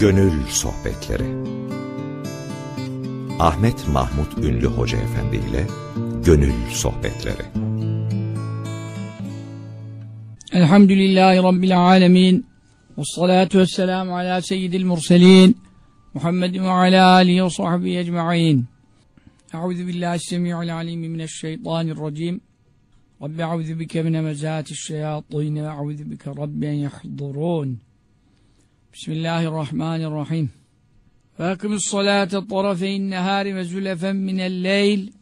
Gönül Sohbetleri. Ahmet Mahmut Ünlü Hoca Efendi ile Gönül Sohbetleri. Elhamdülillahi Rabbil alemin. Ve salatu ve selamu ala seyyidil murselin Muhammedin ve ala alihi ve sahbihi ecma'in. Euzu billahi semi'il alim mineşşeytanirracim Rabbi euzu bike min hemezati'ş-şeyatin ve euzu bike rabbi en yahdurun بسم الله الرحمن الرحيم. فأقم الصلاة طرفي النهار وزلفا من الليل.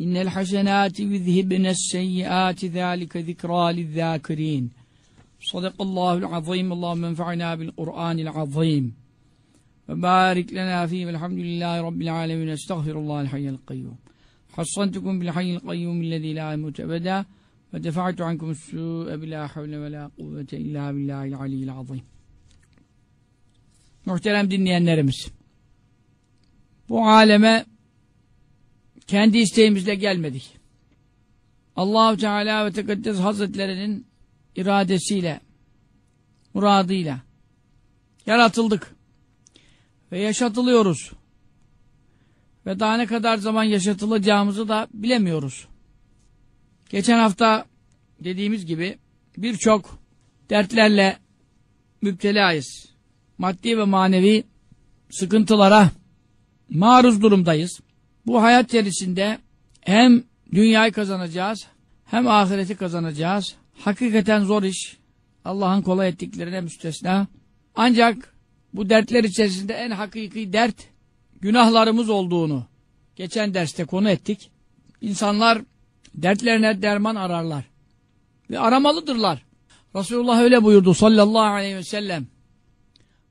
إن الحسنات يذهبن السيئات ذلك ذكرى للذاكرين. صدق الله العظيم. اللهم انفعنا بالقرآن العظيم. وبارك لنا فيه. والحمد لله رب العالمين. أستغفر الله الحي القيوم. حصنتكم بالحي القيوم الذي لا يموت أبدا. ودفعت عنكم السوء بلا حول ولا قوة إلا بالله العلي العظيم. Muhterem dinleyenlerimiz. Bu aleme kendi isteğimizle gelmedik. Allahu Teala ve Tekaddes Hazretlerinin iradesiyle, muradıyla yaratıldık ve yaşatılıyoruz. Ve daha ne kadar zaman yaşatılacağımızı da bilemiyoruz. Geçen hafta dediğimiz gibi birçok dertlerle müptelayız. Maddi ve manevi sıkıntılara maruz durumdayız. Bu hayat içerisinde hem dünyayı kazanacağız hem ahireti kazanacağız. Hakikaten zor iş. Allah'ın kolay ettiklerine müstesna. Ancak bu dertler içerisinde en hakiki dert günahlarımız olduğunu geçen derste konu ettik. İnsanlar dertlerine derman ararlar. Ve aramalıdırlar. Resulullah öyle buyurdu sallallahu aleyhi ve sellem.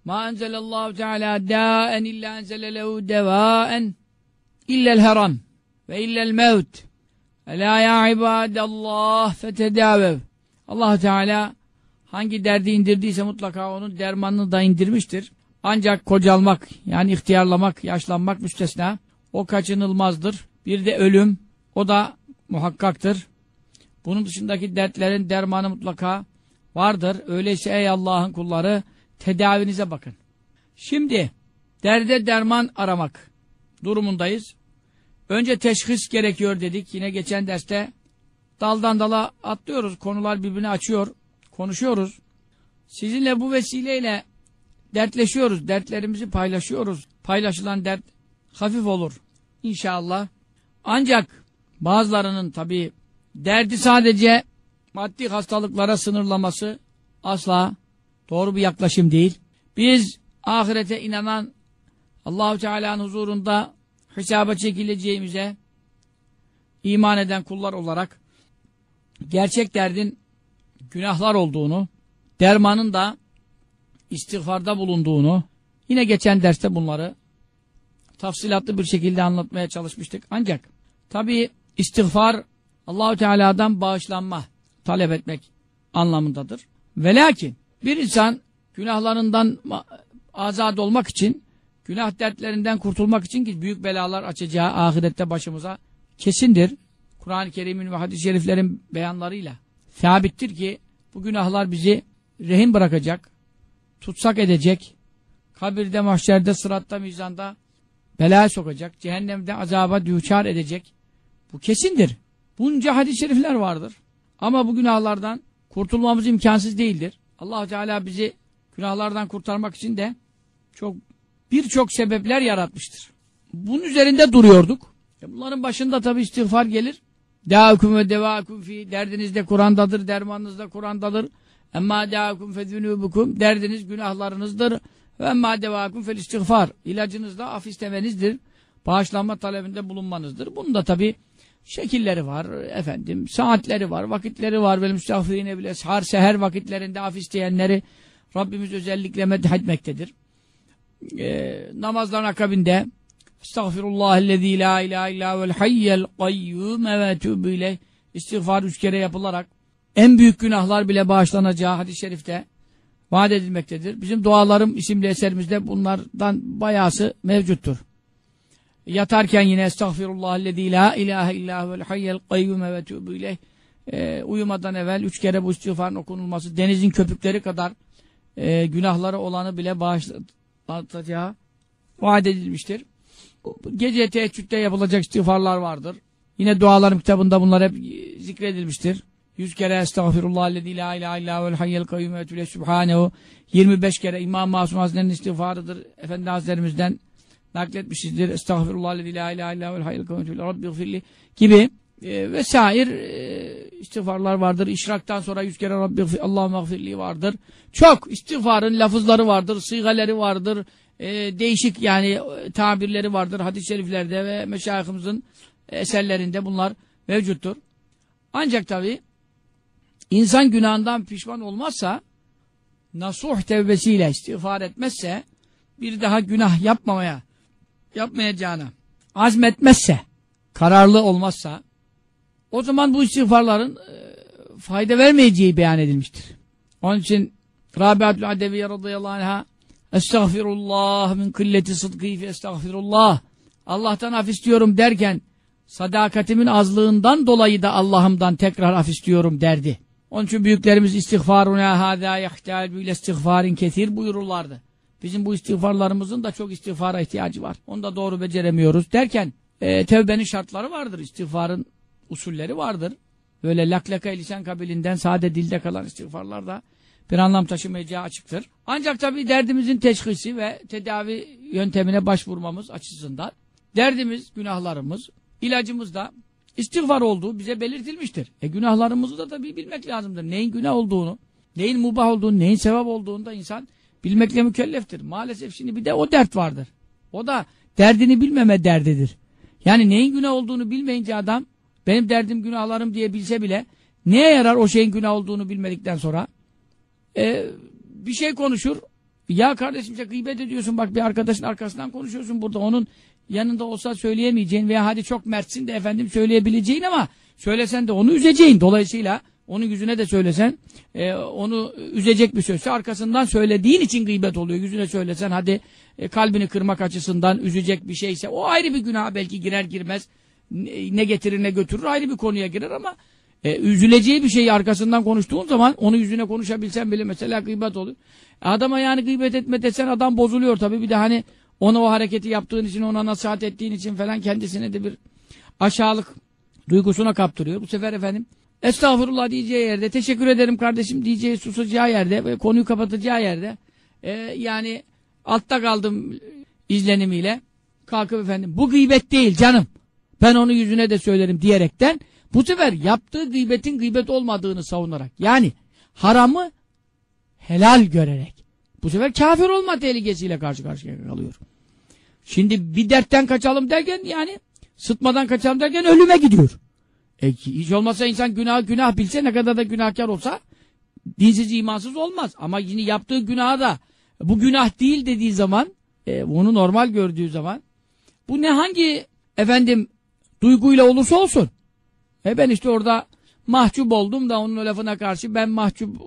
Ma enzelallahu teala dâen illa enzele lehu devâen illel haram ve illel mevt. Ela ya ibadallah fetedâvev. allah Teala hangi derdi indirdiyse mutlaka onun dermanını da indirmiştir. Ancak kocalmak yani ihtiyarlamak, yaşlanmak müstesna. O kaçınılmazdır. Bir de ölüm. O da muhakkaktır. Bunun dışındaki dertlerin dermanı mutlaka vardır. Öyleyse ey Allah'ın kulları tedavinize bakın. Şimdi derde derman aramak durumundayız. Önce teşhis gerekiyor dedik. Yine geçen derste daldan dala atlıyoruz. Konular birbirini açıyor. Konuşuyoruz. Sizinle bu vesileyle dertleşiyoruz. Dertlerimizi paylaşıyoruz. Paylaşılan dert hafif olur. İnşallah. Ancak bazılarının tabi derdi sadece maddi hastalıklara sınırlaması asla doğru bir yaklaşım değil. Biz ahirete inanan Allahu Teala'nın huzurunda hesaba çekileceğimize iman eden kullar olarak gerçek derdin günahlar olduğunu, dermanın da istiğfarda bulunduğunu, yine geçen derste bunları tafsilatlı bir şekilde anlatmaya çalışmıştık. Ancak tabi istiğfar Allahu Teala'dan bağışlanma talep etmek anlamındadır. Ve lakin bir insan günahlarından azad olmak için Günah dertlerinden kurtulmak için ki büyük belalar açacağı ahirette başımıza kesindir. Kur'an-ı Kerim'in ve hadis-i şeriflerin beyanlarıyla sabittir ki bu günahlar bizi rehin bırakacak, tutsak edecek, kabirde, mahşerde, sıratta, mizanda belaya sokacak, cehennemde azaba düçar edecek. Bu kesindir. Bunca hadis-i şerifler vardır. Ama bu günahlardan kurtulmamız imkansız değildir. Allah Teala bizi günahlardan kurtarmak için de çok birçok sebepler yaratmıştır. Bunun üzerinde duruyorduk. E bunların başında tabi istiğfar gelir. Dâkum ve devâkum fi. Derdinizde Kur'an'dadır, dermanınızda Kur'an'dadır. Emmâ dâkum fezünûbukum. Derdiniz günahlarınızdır. Ve emmâ devâkum fel istiğfar. İlacınız da af istemenizdir. Bağışlanma talebinde bulunmanızdır. Bunun da tabi şekilleri var, efendim, saatleri var, vakitleri var. Ve müstağfirine bile har seher vakitlerinde af isteyenleri Rabbimiz özellikle medhetmektedir e, namazların akabinde Estağfirullahellezî la ilahe illâ vel hayyel kayyûme ve ileyh istiğfar üç kere yapılarak en büyük günahlar bile bağışlanacağı hadis-i şerifte vaat edilmektedir. Bizim dualarım isimli eserimizde bunlardan bayası mevcuttur. Yatarken yine Estağfirullahellezî la ilahe illâ vel hayyel kayyûme ve tûbü ileyh e, uyumadan evvel üç kere bu istiğfarın okunulması denizin köpükleri kadar e, günahları olanı bile bağışladı artacağı vaat edilmiştir. Gece teheccüde yapılacak istiğfarlar vardır. Yine dualarım kitabında bunlar hep zikredilmiştir. Yüz kere estağfirullah lezi la ilahe illa vel hayyel kayyum ve etüle subhanehu 25 kere İmam Masum Hazretleri'nin istiğfarıdır. Efendi Hazretlerimizden nakletmişizdir. Estağfirullah la ilahe illa vel hayyel kayyum rabbi gibi e, vesair e, istiğfarlar vardır. İşraktan sonra yüz kere Rabbi Allahümme gfirli vardır. Çok istiğfarın lafızları vardır, sigaleri vardır. E, değişik yani e, tabirleri vardır hadis-i şeriflerde ve meşayihimizin eserlerinde bunlar mevcuttur. Ancak tabi insan günahından pişman olmazsa nasuh tevbesiyle istiğfar etmezse bir daha günah yapmamaya yapmayacağına azmetmezse kararlı olmazsa o zaman bu istiğfarların e, fayda vermeyeceği beyan edilmiştir. Onun için Rabiatül Adeviye radıyallahu anh'a Estağfirullah min kılleti sıdkı fe estağfirullah Allah'tan af istiyorum derken sadakatimin azlığından dolayı da Allah'ımdan tekrar af istiyorum derdi. Onun için büyüklerimiz istiğfaruna hâzâ yahtâl bile istiğfarin kesir buyururlardı. Bizim bu istiğfarlarımızın da çok istiğfara ihtiyacı var. Onu da doğru beceremiyoruz derken e, tevbenin şartları vardır. İstiğfarın usulleri vardır. Böyle laklaka lisan kabilinden sade dilde kalan istiğfarlar da bir anlam taşımayacağı açıktır. Ancak tabii derdimizin teşhisi ve tedavi yöntemine başvurmamız açısından derdimiz, günahlarımız, ilacımız da istiğfar olduğu bize belirtilmiştir. E günahlarımızı da tabii bilmek lazımdır. Neyin günah olduğunu, neyin mubah olduğunu, neyin sevap olduğunu da insan bilmekle mükelleftir. Maalesef şimdi bir de o dert vardır. O da derdini bilmeme derdidir. Yani neyin günah olduğunu bilmeyince adam benim derdim günahlarım diye bilse bile neye yarar o şeyin günah olduğunu bilmedikten sonra? E, bir şey konuşur. Ya kardeşim sen gıybet ediyorsun bak bir arkadaşın arkasından konuşuyorsun burada onun yanında olsa söyleyemeyeceğin veya hadi çok mertsin de efendim söyleyebileceğin ama söylesen de onu üzeceğin. Dolayısıyla onun yüzüne de söylesen e, onu üzecek bir sözse arkasından söylediğin için gıybet oluyor. Yüzüne söylesen hadi e, kalbini kırmak açısından üzecek bir şeyse o ayrı bir günah belki girer girmez ne getirir ne götürür ayrı bir konuya girer ama e, üzüleceği bir şeyi arkasından konuştuğun zaman onu yüzüne konuşabilsen bile mesela gıybet olur. Adama yani gıybet etme desen adam bozuluyor tabii bir de hani ona o hareketi yaptığın için ona nasihat ettiğin için falan kendisine de bir aşağılık duygusuna kaptırıyor. Bu sefer efendim estağfurullah diyeceği yerde teşekkür ederim kardeşim diyeceği susacağı yerde ve konuyu kapatacağı yerde e, yani altta kaldım izlenimiyle kalkıp efendim bu gıybet değil canım ben onu yüzüne de söylerim diyerekten bu sefer yaptığı gıybetin gıybet olmadığını savunarak yani haramı helal görerek bu sefer kafir olma tehlikesiyle karşı karşıya kalıyor. Şimdi bir dertten kaçalım derken yani sıtmadan kaçalım derken ölüme gidiyor. E, hiç olmazsa insan günah günah bilse ne kadar da günahkar olsa dinsiz imansız olmaz. Ama yine yaptığı günahı da bu günah değil dediği zaman e, bunu normal gördüğü zaman bu ne hangi efendim duyguyla olursa olsun. E ben işte orada mahcup oldum da onun lafına karşı ben mahcup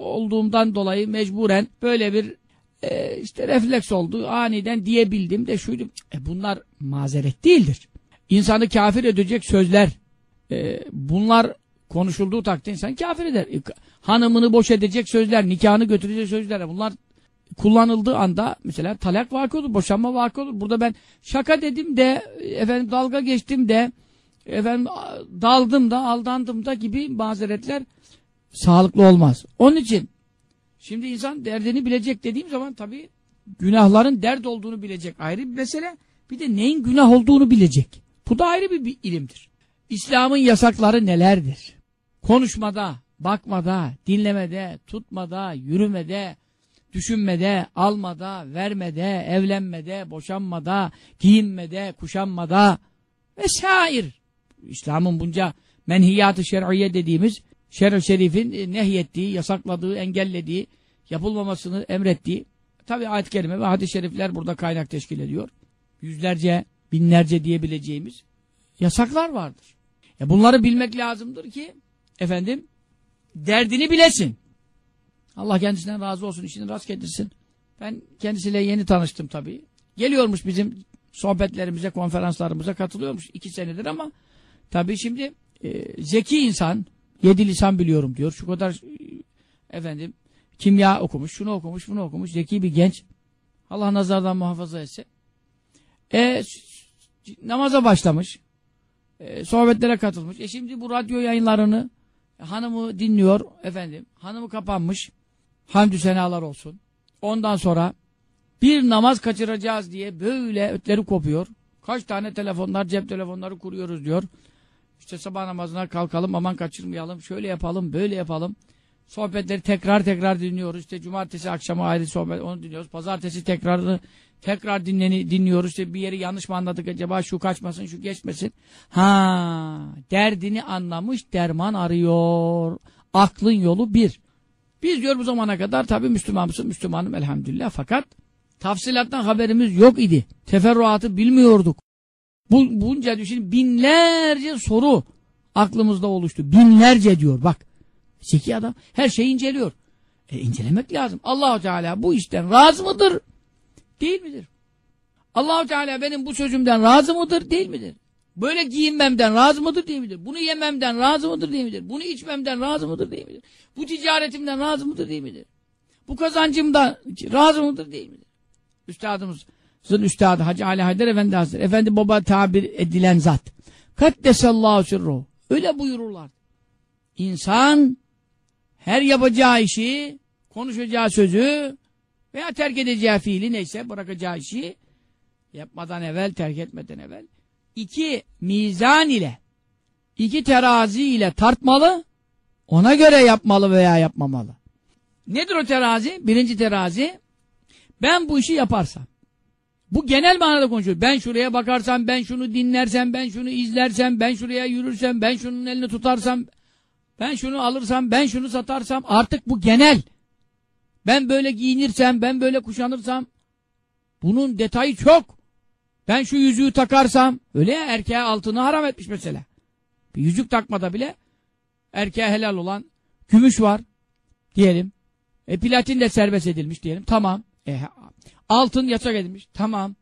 olduğumdan dolayı mecburen böyle bir e, işte refleks oldu. Aniden diyebildim de şuydu. E bunlar mazeret değildir. İnsanı kafir edecek sözler e, bunlar konuşulduğu takdirde insan kafir eder. E, hanımını boş edecek sözler, nikahını götürecek sözler bunlar kullanıldığı anda mesela talak vakı olur, boşanma vakı olur. Burada ben şaka dedim de efendim dalga geçtim de efendim daldım da aldandım da gibi mazeretler sağlıklı olmaz. Onun için şimdi insan derdini bilecek dediğim zaman tabii günahların dert olduğunu bilecek ayrı bir mesele. Bir de neyin günah olduğunu bilecek. Bu da ayrı bir, bir ilimdir. İslam'ın yasakları nelerdir? Konuşmada, bakmada, dinlemede, tutmada, yürümede, düşünmede, almada, vermede, evlenmede, boşanmada, giyinmede, kuşanmada vesair. İslam'ın bunca menhiyat-ı şer'iye dediğimiz şer-i şerifin e, nehyettiği, yasakladığı, engellediği, yapılmamasını emrettiği tabi ayet-i kerime ve hadis-i şerifler burada kaynak teşkil ediyor. Yüzlerce, binlerce diyebileceğimiz yasaklar vardır. E bunları bilmek lazımdır ki efendim derdini bilesin. Allah kendisinden razı olsun, işini rast getirsin. Ben kendisiyle yeni tanıştım tabii. Geliyormuş bizim sohbetlerimize, konferanslarımıza katılıyormuş iki senedir ama tabii şimdi e, zeki insan, yedi lisan biliyorum diyor. Şu kadar e, efendim kimya okumuş, şunu okumuş, bunu okumuş. Zeki bir genç Allah nazardan muhafaza etsin. E, namaza başlamış. E, sohbetlere katılmış. E şimdi bu radyo yayınlarını hanımı dinliyor efendim. Hanımı kapanmış. Hamdü senalar olsun. Ondan sonra bir namaz kaçıracağız diye böyle ötleri kopuyor. Kaç tane telefonlar, cep telefonları kuruyoruz diyor. İşte sabah namazına kalkalım, aman kaçırmayalım, şöyle yapalım, böyle yapalım. Sohbetleri tekrar tekrar dinliyoruz. İşte cumartesi akşamı ayrı sohbet, onu dinliyoruz. Pazartesi tekrarını tekrar dinleni, dinliyoruz. İşte bir yeri yanlış mı anladık acaba, şu kaçmasın, şu geçmesin. Ha, derdini anlamış, derman arıyor. Aklın yolu bir. Biz diyor bu zamana kadar tabii Müslüman mısın? Müslümanım elhamdülillah. Fakat tafsilattan haberimiz yok idi. Teferruatı bilmiyorduk. Bu, bunca düşün binlerce soru aklımızda oluştu. Binlerce diyor bak. Zeki adam her şeyi inceliyor. E, incelemek lazım. Allahu Teala bu işten razı mıdır? Değil midir? Allahu Teala benim bu sözümden razı mıdır? Değil midir? Böyle giyinmemden razı mıdır? Değil midir? Bunu yememden razı mıdır? Değil midir? Bunu içmemden razı mıdır? Değil midir? Bu ticaretimden razı mıdır? Değil midir? Bu kazancımdan razı mıdır? Değil midir? Üstadımızın üstadı Hacı Ali Haydar Efendi Hazretleri. Efendi baba tabir edilen zat. Kaddesallahu sirruhu. Öyle buyururlar. İnsan her yapacağı işi, konuşacağı sözü veya terk edeceği fiili neyse bırakacağı işi yapmadan evvel, terk etmeden evvel iki mizan ile iki terazi ile tartmalı ona göre yapmalı veya yapmamalı. Nedir o terazi? Birinci terazi ben bu işi yaparsam bu genel manada konuşuyor. Ben şuraya bakarsam, ben şunu dinlersem, ben şunu izlersem, ben şuraya yürürsem, ben şunun elini tutarsam, ben şunu alırsam, ben şunu satarsam artık bu genel. Ben böyle giyinirsem, ben böyle kuşanırsam bunun detayı çok. Ben şu yüzüğü takarsam, öyle ya erkeğe altını haram etmiş mesela. Bir yüzük takmada bile erkeğe helal olan gümüş var diyelim. E platin de serbest edilmiş diyelim. Tamam. E, altın yasak edilmiş. Tamam.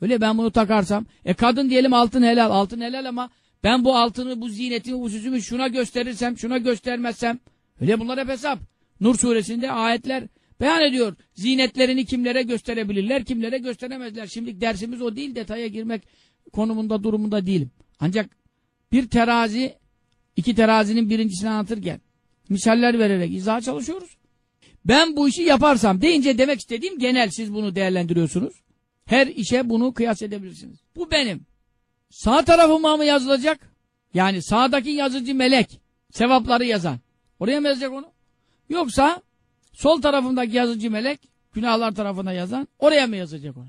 Öyle ben bunu takarsam. E kadın diyelim altın helal. Altın helal ama ben bu altını, bu ziynetimi, bu süsümü şuna gösterirsem, şuna göstermezsem. Öyle bunlar hep hesap. Nur suresinde ayetler beyan ediyor. Zinetlerini kimlere gösterebilirler, kimlere gösteremezler. Şimdi dersimiz o değil. Detaya girmek konumunda, durumunda değilim. Ancak bir terazi, iki terazinin birincisini anlatırken misaller vererek izah çalışıyoruz. Ben bu işi yaparsam deyince demek istediğim genel siz bunu değerlendiriyorsunuz. Her işe bunu kıyas edebilirsiniz. Bu benim. Sağ tarafıma mı yazılacak? Yani sağdaki yazıcı melek. Sevapları yazan. Oraya mı yazacak onu? Yoksa sol tarafımdaki yazıcı melek günahlar tarafına yazan oraya mı yazacak onu?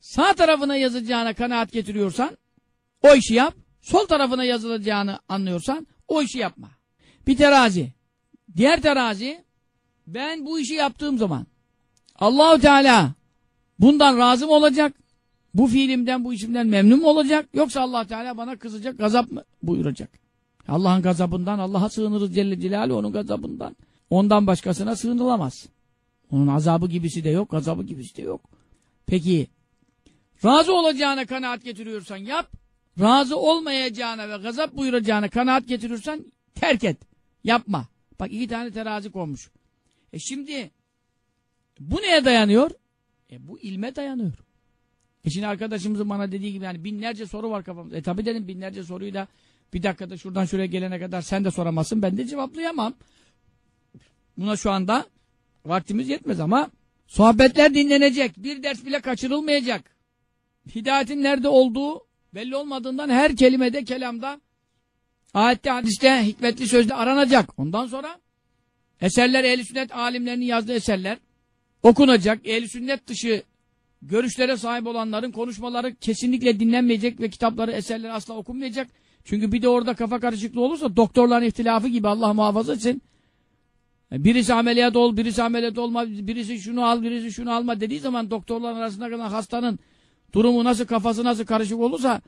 Sağ tarafına yazacağına kanaat getiriyorsan o işi yap. Sol tarafına yazılacağını anlıyorsan o işi yapma. Bir terazi. Diğer terazi ben bu işi yaptığım zaman Allahu Teala bundan razı mı olacak? Bu fiilimden, bu işimden memnun mu olacak? Yoksa allah Teala bana kızacak, gazap mı buyuracak? Allah'ın gazabından Allah'a sığınırız Celle Celaluhu onun gazabından. Ondan başkasına sığınılamaz. Onun azabı gibisi de yok, gazabı gibisi de yok. Peki, razı olacağına kanaat getiriyorsan yap, razı olmayacağına ve gazap buyuracağına kanaat getiriyorsan terk et, yapma. Bak iki tane terazi konmuş. E şimdi, bu neye dayanıyor? E bu ilme dayanıyor. E şimdi arkadaşımızın bana dediği gibi yani binlerce soru var kafamda. E tabi dedim binlerce soruyu da bir dakikada şuradan şuraya gelene kadar sen de soramazsın. Ben de cevaplayamam. Buna şu anda vaktimiz yetmez ama sohbetler dinlenecek. Bir ders bile kaçırılmayacak. Hidayetin nerede olduğu belli olmadığından her kelimede, kelamda ayette, hadiste, hikmetli sözde aranacak. Ondan sonra eserler, ehl sünnet alimlerinin yazdığı eserler okunacak. Ehl sünnet dışı görüşlere sahip olanların konuşmaları kesinlikle dinlenmeyecek ve kitapları, eserleri asla okunmayacak. Çünkü bir de orada kafa karışıklığı olursa doktorların ihtilafı gibi Allah muhafaza etsin. Birisi ameliyat ol, birisi ameliyat olma, birisi şunu al, birisi şunu alma dediği zaman doktorların arasında kalan hastanın durumu nasıl, kafası nasıl karışık olursa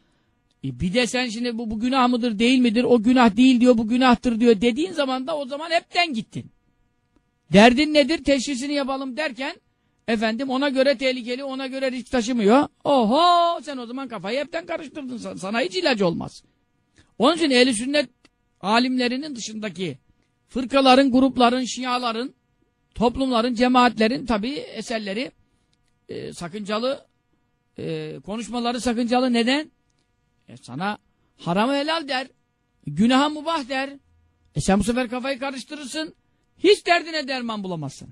e bir de sen şimdi bu, bu günah mıdır, değil midir, o günah değil diyor, bu günahtır diyor dediğin zaman da o zaman hepten gittin. Derdin nedir, teşhisini yapalım derken Efendim ona göre tehlikeli, ona göre risk taşımıyor. Oho sen o zaman kafayı hepten karıştırdın. Sana hiç ilaç olmaz. Onun için ehli sünnet alimlerinin dışındaki fırkaların, grupların, şiaların, toplumların, cemaatlerin tabi eserleri e, sakıncalı e, konuşmaları sakıncalı. Neden? E, sana haram helal der. Günaha mubah der. E sen bu sefer kafayı karıştırırsın. Hiç derdine derman bulamazsın.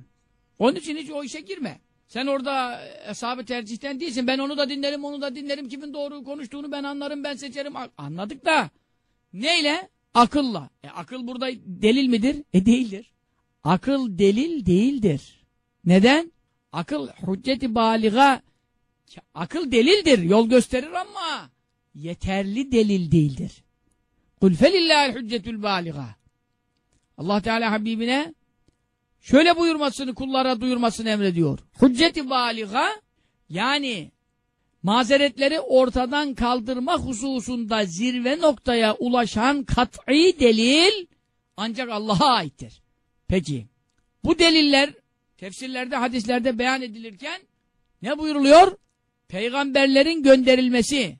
Onun için hiç o işe girme. Sen orada hesabı tercihten değilsin. Ben onu da dinlerim, onu da dinlerim. Kimin doğru konuştuğunu ben anlarım, ben seçerim. Anladık da. Neyle? Akılla. E akıl burada delil midir? E değildir. Akıl delil değildir. Neden? Akıl hücceti baliga akıl delildir, yol gösterir ama yeterli delil değildir. Kul felillahil hüccetül baliga. Allah Teala Habibine şöyle buyurmasını, kullara duyurmasını emrediyor. Hücceti baliga yani mazeretleri ortadan kaldırma hususunda zirve noktaya ulaşan kat'i delil ancak Allah'a aittir. Peki bu deliller tefsirlerde, hadislerde beyan edilirken ne buyuruluyor? Peygamberlerin gönderilmesi.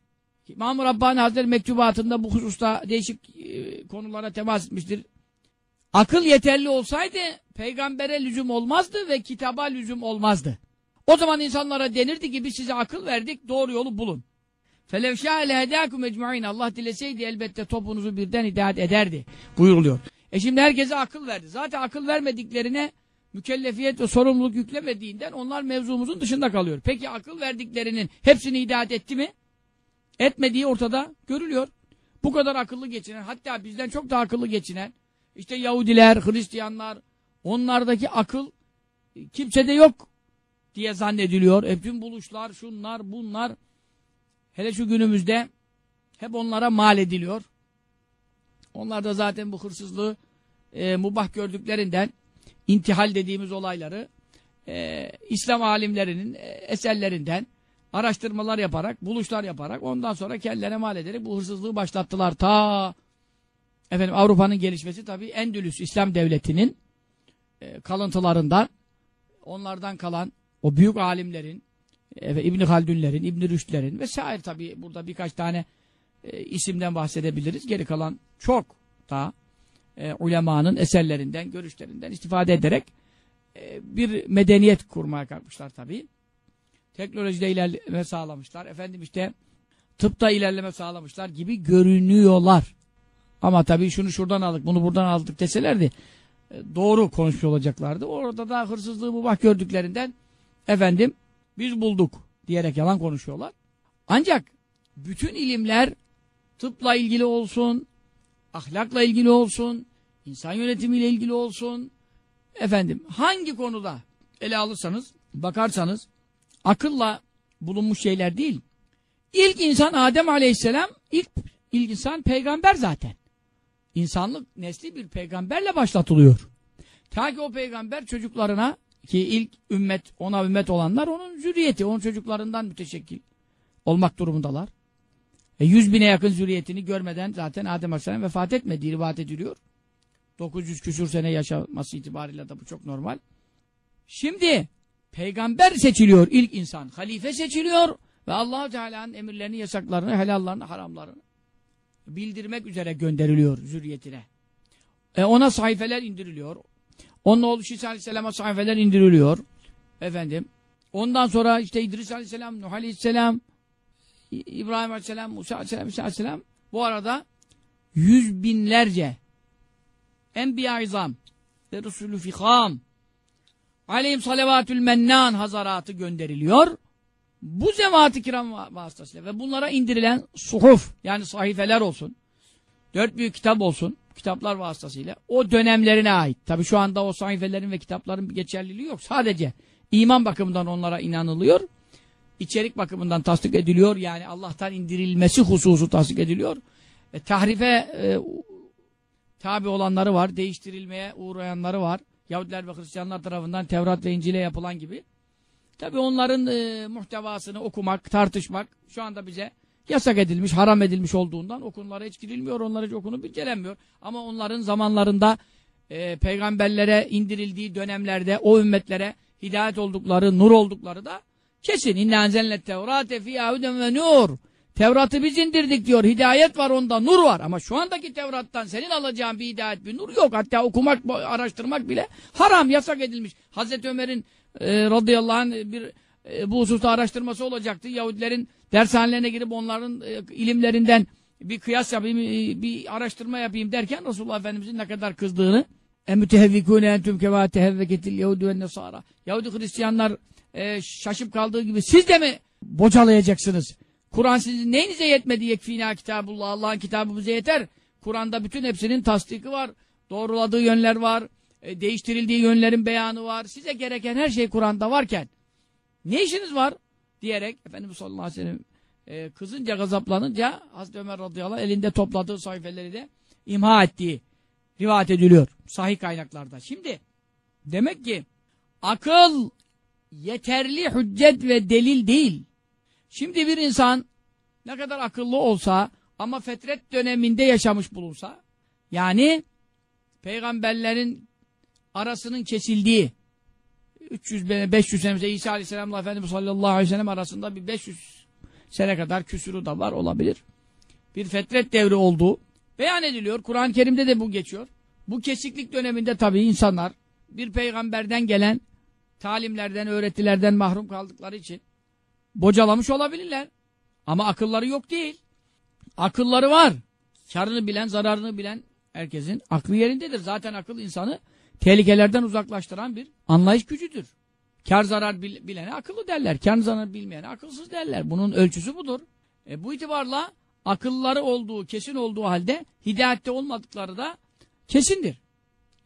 İmam-ı Rabbani Hazretleri mektubatında bu hususta değişik e, konulara temas etmiştir. Akıl yeterli olsaydı peygambere lüzum olmazdı ve kitaba lüzum olmazdı. O zaman insanlara denirdi ki biz size akıl verdik doğru yolu bulun. فَلَوْ شَاءَ لَهَدَاكُمْ اَجْمَعِينَ Allah dileseydi elbette topunuzu birden hidayet ederdi buyuruluyor. E şimdi herkese akıl verdi. Zaten akıl vermediklerine mükellefiyet ve sorumluluk yüklemediğinden onlar mevzumuzun dışında kalıyor. Peki akıl verdiklerinin hepsini hidayet etti mi? Etmediği ortada görülüyor. Bu kadar akıllı geçinen, hatta bizden çok daha akıllı geçinen, işte Yahudiler, Hristiyanlar, onlardaki akıl kimsede yok diye zannediliyor. E tüm buluşlar, şunlar, bunlar, hele şu günümüzde hep onlara mal ediliyor. Onlar da zaten bu hırsızlığı e, mubah gördüklerinden intihal dediğimiz olayları e, İslam alimlerinin e, eserlerinden araştırmalar yaparak, buluşlar yaparak ondan sonra kendilerine mal ederek bu hırsızlığı başlattılar. Ta efendim Avrupa'nın gelişmesi tabii Endülüs İslam Devleti'nin e, kalıntılarından onlardan kalan o büyük alimlerin e, İbn Haldun'lerin, İbn Rüşd'lerin vesaire tabii burada birkaç tane e, isimden bahsedebiliriz. Geri kalan çok daha e, ulemanın eserlerinden, görüşlerinden istifade ederek e, bir medeniyet kurmaya kalkmışlar tabii. Teknolojide ilerleme sağlamışlar. Efendim işte tıpta ilerleme sağlamışlar gibi görünüyorlar. Ama tabii şunu şuradan aldık, bunu buradan aldık deselerdi e, doğru konuşmuş olacaklardı. Orada da hırsızlığı mubah gördüklerinden efendim biz bulduk diyerek yalan konuşuyorlar. Ancak bütün ilimler tıpla ilgili olsun, ahlakla ilgili olsun, insan yönetimiyle ilgili olsun, efendim hangi konuda ele alırsanız, bakarsanız akılla bulunmuş şeyler değil. İlk insan Adem Aleyhisselam, ilk, ilk insan peygamber zaten. İnsanlık nesli bir peygamberle başlatılıyor. Ta ki o peygamber çocuklarına ki ilk ümmet, ona ümmet olanlar onun zürriyeti, onun çocuklarından müteşekkil olmak durumundalar. E, yüz bine yakın zürriyetini görmeden zaten Adem Aleyhisselam vefat etmediği rivayet ediliyor. 900 küsur sene yaşaması itibariyle de bu çok normal. Şimdi peygamber seçiliyor ilk insan. Halife seçiliyor ve allah Teala'nın emirlerini, yasaklarını, helallarını, haramlarını bildirmek üzere gönderiliyor zürriyetine. E ona sayfeler indiriliyor. Onun oğlu Şisa Aleyhisselam'a sayfeler indiriliyor. Efendim. Ondan sonra işte İdris Aleyhisselam, Nuh Aleyhisselam, İbrahim Aleyhisselam, Musa Aleyhisselam, İsa Aleyhisselam bu arada yüz binlerce Enbiya izam ve Resulü fikam aleyhim salavatül mennan hazaratı gönderiliyor. Bu zevat-ı kiram vasıtasıyla ve bunlara indirilen suhuf yani sahifeler olsun, dört büyük kitap olsun, kitaplar vasıtasıyla o dönemlerine ait. Tabi şu anda o sahifelerin ve kitapların geçerliliği yok. Sadece iman bakımından onlara inanılıyor. İçerik bakımından tasdik ediliyor. Yani Allah'tan indirilmesi hususu tasdik ediliyor. E, tahrife e, tabi olanları var. Değiştirilmeye uğrayanları var. Yahudiler ve Hristiyanlar tarafından Tevrat ve İncil'e yapılan gibi. Tabi onların e, muhtevasını okumak, tartışmak şu anda bize yasak edilmiş, haram edilmiş olduğundan okunlara hiç girilmiyor, onlara hiç okunup incelenmiyor. Ama onların zamanlarında e, peygamberlere indirildiği dönemlerde o ümmetlere hidayet oldukları, nur oldukları da kesin. İnne enzelnet tevrate fiyâ ve nur. Tevrat'ı biz indirdik diyor. Hidayet var onda, nur var. Ama şu andaki Tevrat'tan senin alacağın bir hidayet, bir nur yok. Hatta okumak, araştırmak bile haram, yasak edilmiş. Hazreti Ömer'in e, radıyallahu anh bir e, bu hususta araştırması olacaktı. Yahudilerin dershanelerine girip onların e, ilimlerinden bir kıyas yapayım, e, bir araştırma yapayım derken Resulullah Efendimizin ne kadar kızdığını emütehevvikûne entüm kevâ tehevveketil yehudü ve nesara Yahudi Hristiyanlar e, şaşıp kaldığı gibi siz de mi bocalayacaksınız? Kur'an sizin neyinize yetmedi yekfînâ kitâbullah Allah'ın kitabı bize yeter. Kur'an'da bütün hepsinin tasdiki var. Doğruladığı yönler var. e, değiştirildiği yönlerin beyanı var. Size gereken her şey Kur'an'da varken ne işiniz var? Diyerek Efendimiz sallallahu aleyhi ve sellem e, kızınca gazaplanınca Hazreti Ömer radıyallahu anh elinde topladığı sayfeleri de imha ettiği rivayet ediliyor. Sahih kaynaklarda. Şimdi demek ki akıl yeterli hüccet ve delil değil. Şimdi bir insan ne kadar akıllı olsa ama fetret döneminde yaşamış bulunsa yani peygamberlerin arasının kesildiği 300 be- 500 sene İsa Aleyhisselam'la Efendimiz sallallahu aleyhi ve sellem arasında bir 500 sene kadar küsuru da var olabilir. Bir fetret devri olduğu beyan ediliyor. Kur'an-ı Kerim'de de bu geçiyor. Bu kesiklik döneminde tabii insanlar bir peygamberden gelen talimlerden, öğretilerden mahrum kaldıkları için bocalamış olabilirler. Ama akılları yok değil. Akılları var. Karını bilen, zararını bilen herkesin aklı yerindedir. Zaten akıl insanı tehlikelerden uzaklaştıran bir anlayış gücüdür. Kar zarar bil- bilene akıllı derler. Kar zarar bilmeyene akılsız derler. Bunun ölçüsü budur. E, bu itibarla akılları olduğu, kesin olduğu halde hidayette olmadıkları da kesindir.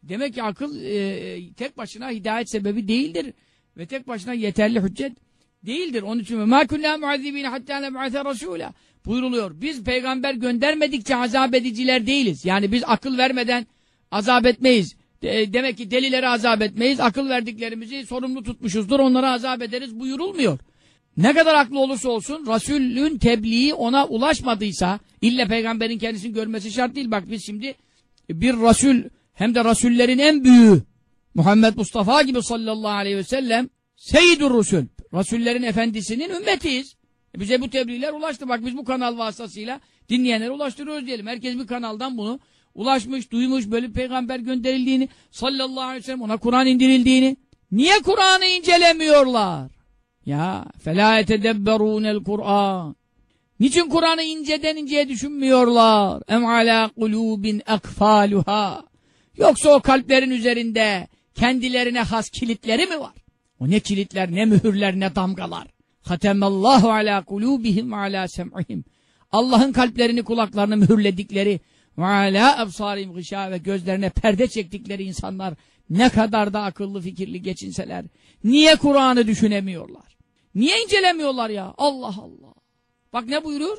Demek ki akıl e, tek başına hidayet sebebi değildir. Ve tek başına yeterli hüccet değildir. Onun için مَا كُنَّا مُعَذِّب۪ينَ حَتَّى نَبْعَثَ رَسُولًا buyuruluyor. Biz peygamber göndermedikçe azap ediciler değiliz. Yani biz akıl vermeden azap etmeyiz. De- demek ki delileri azap etmeyiz. Akıl verdiklerimizi sorumlu tutmuşuzdur. Onları azap ederiz buyurulmuyor. Ne kadar aklı olursa olsun Resulün tebliği ona ulaşmadıysa illa peygamberin kendisini görmesi şart değil. Bak biz şimdi bir Resul hem de Resullerin en büyüğü Muhammed Mustafa gibi sallallahu aleyhi ve sellem Seyyidur Rusul. Resullerin efendisinin ümmetiyiz. E bize bu tebliğler ulaştı. Bak biz bu kanal vasıtasıyla dinleyenlere ulaştırıyoruz diyelim. Herkes bir kanaldan bunu ulaşmış, duymuş, böyle bir peygamber gönderildiğini, sallallahu aleyhi ve sellem ona Kur'an indirildiğini. Niye Kur'an'ı incelemiyorlar? Ya فَلَا يَتَدَبَّرُونَ الْقُرْآنِ Niçin Kur'an'ı inceden inceye düşünmüyorlar? اَمْ عَلَى قُلُوبٍ اَقْفَالُهَا Yoksa o kalplerin üzerinde kendilerine has kilitleri mi var? O ne kilitler, ne mühürler, ne damgalar. Hatemallahu ala kulubihim ve ala sem'ihim. Allah'ın kalplerini, kulaklarını mühürledikleri ve ala absarim gışa ve gözlerine perde çektikleri insanlar ne kadar da akıllı fikirli geçinseler niye Kur'an'ı düşünemiyorlar? Niye incelemiyorlar ya? Allah Allah. Bak ne buyuruyor?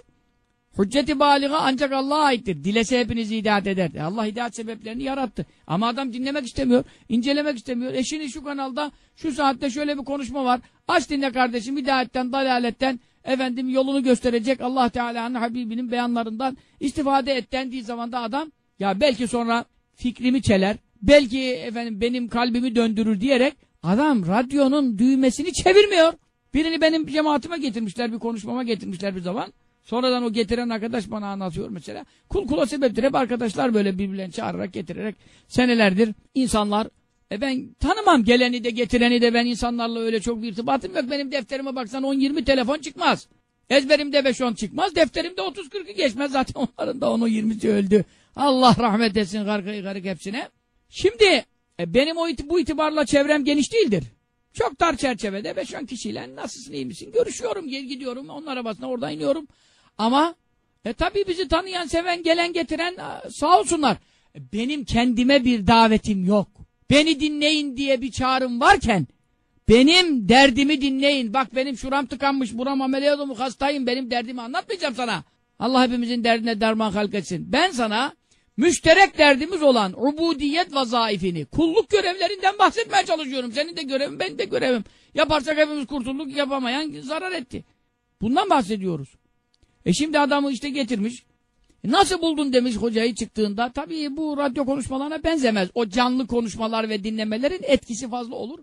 Hücceti baliga ancak Allah'a aittir. Dilese hepinizi hidayet ederdi. Allah hidayet sebeplerini yarattı. Ama adam dinlemek istemiyor, incelemek istemiyor. Eşini şu kanalda, şu saatte şöyle bir konuşma var. Aç dinle kardeşim, hidayetten, dalaletten, efendim yolunu gösterecek Allah Teala'nın Habibinin beyanlarından istifade et dendiği zaman da adam, ya belki sonra fikrimi çeler, belki efendim benim kalbimi döndürür diyerek adam radyonun düğmesini çevirmiyor. Birini benim cemaatime getirmişler, bir konuşmama getirmişler bir zaman. Sonradan o getiren arkadaş bana anlatıyor mesela. Kul kula sebeptir. Hep arkadaşlar böyle birbirlerini çağırarak getirerek senelerdir insanlar e ben tanımam geleni de getireni de ben insanlarla öyle çok bir irtibatım yok. Benim defterime baksan 10-20 telefon çıkmaz. Ezberimde 5-10 çıkmaz. Defterimde 30-40'ı geçmez. Zaten onların da 10'u 20'si öldü. Allah rahmet etsin gargı garık hepsine. Şimdi e, benim o iti- bu itibarla çevrem geniş değildir. Çok dar çerçevede 5-10 kişiyle nasılsın iyi misin görüşüyorum gel gidiyorum onun arabasına oradan iniyorum. Ama e tabii bizi tanıyan, seven, gelen, getiren sağ olsunlar. E, Benim kendime bir davetim yok. Beni dinleyin diye bir çağrım varken benim derdimi dinleyin. Bak benim şuram tıkanmış, buram ameliyat olmuş, hastayım. Benim derdimi anlatmayacağım sana. Allah hepimizin derdine derman halk. Ben sana müşterek derdimiz olan ubudiyet vazaifini, kulluk görevlerinden bahsetmeye çalışıyorum. Senin de görevin, benim de görevim. Yaparsak hepimiz kurtulduk, yapamayan zarar etti. Bundan bahsediyoruz. E şimdi adamı işte getirmiş. E Nasıl buldun demiş hocayı çıktığında. Tabii bu radyo konuşmalarına benzemez. O canlı konuşmalar ve dinlemelerin etkisi fazla olur.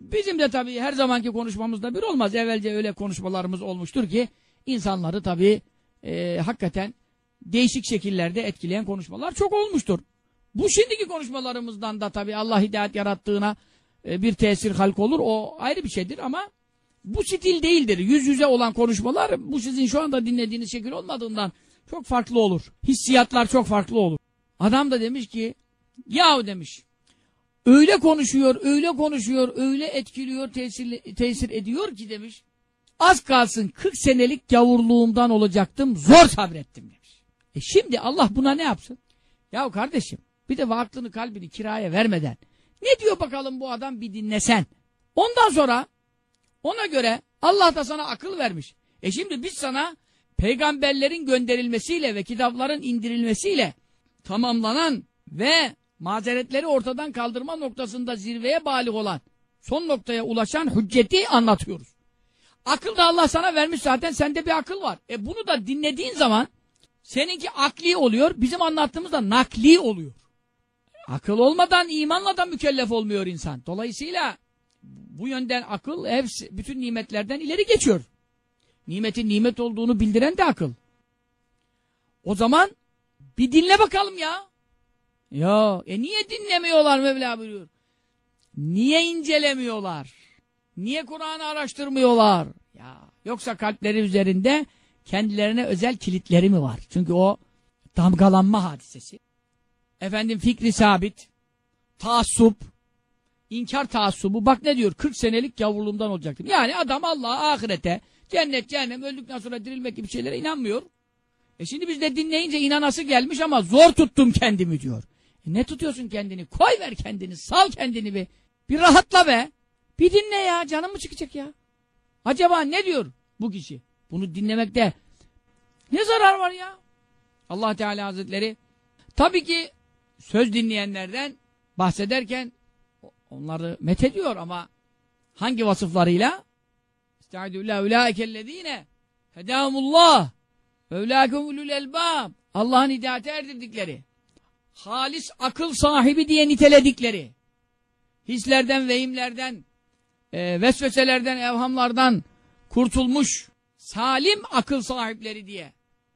Bizim de tabii her zamanki konuşmamızda bir olmaz. Evvelce öyle konuşmalarımız olmuştur ki insanları tabii e, hakikaten değişik şekillerde etkileyen konuşmalar çok olmuştur. Bu şimdiki konuşmalarımızdan da tabii Allah hidayet yarattığına e, bir tesir halk olur. O ayrı bir şeydir ama bu stil değildir. Yüz yüze olan konuşmalar bu sizin şu anda dinlediğiniz şekil olmadığından çok farklı olur. Hissiyatlar çok farklı olur. Adam da demiş ki yahu demiş öyle konuşuyor, öyle konuşuyor, öyle etkiliyor, tesir, tesir ediyor ki demiş. Az kalsın 40 senelik gavurluğumdan olacaktım, zor sabrettim demiş. E şimdi Allah buna ne yapsın? Yahu kardeşim bir de aklını kalbini kiraya vermeden ne diyor bakalım bu adam bir dinlesen. Ondan sonra ona göre Allah da sana akıl vermiş. E şimdi biz sana peygamberlerin gönderilmesiyle ve kitapların indirilmesiyle tamamlanan ve mazeretleri ortadan kaldırma noktasında zirveye balik olan son noktaya ulaşan hücceti anlatıyoruz. Akıl da Allah sana vermiş zaten sende bir akıl var. E bunu da dinlediğin zaman seninki akli oluyor bizim anlattığımız da nakli oluyor. Akıl olmadan imanla da mükellef olmuyor insan. Dolayısıyla bu yönden akıl hepsi, bütün nimetlerden ileri geçiyor. Nimetin nimet olduğunu bildiren de akıl. O zaman bir dinle bakalım ya. Ya e niye dinlemiyorlar Mevla buyuruyor. Niye incelemiyorlar? Niye Kur'an'ı araştırmıyorlar? Ya yoksa kalpleri üzerinde kendilerine özel kilitleri mi var? Çünkü o damgalanma hadisesi. Efendim fikri sabit, taassup, inkar taassubu. Bak ne diyor? 40 senelik yavurluğumdan olacaktım. Yani adam Allah'a, ahirete, cennet, cehennem, öldükten sonra dirilmek gibi şeylere inanmıyor. E şimdi biz de dinleyince inanası gelmiş ama zor tuttum kendimi diyor. E ne tutuyorsun kendini? Koy ver kendini, sal kendini bir. Bir rahatla be. Bir dinle ya, canım mı çıkacak ya? Acaba ne diyor bu kişi? Bunu dinlemekte ne zarar var ya? Allah Teala Hazretleri tabii ki söz dinleyenlerden bahsederken onları methediyor ama hangi vasıflarıyla? Estaizu billah ulaikellezine hedâhumullah ve ulâkumulul elbâb. Allah'ın hidayete erdirdikleri. Halis akıl sahibi diye niteledikleri. Hislerden, vehimlerden e, vesveselerden, evhamlardan kurtulmuş salim akıl sahipleri diye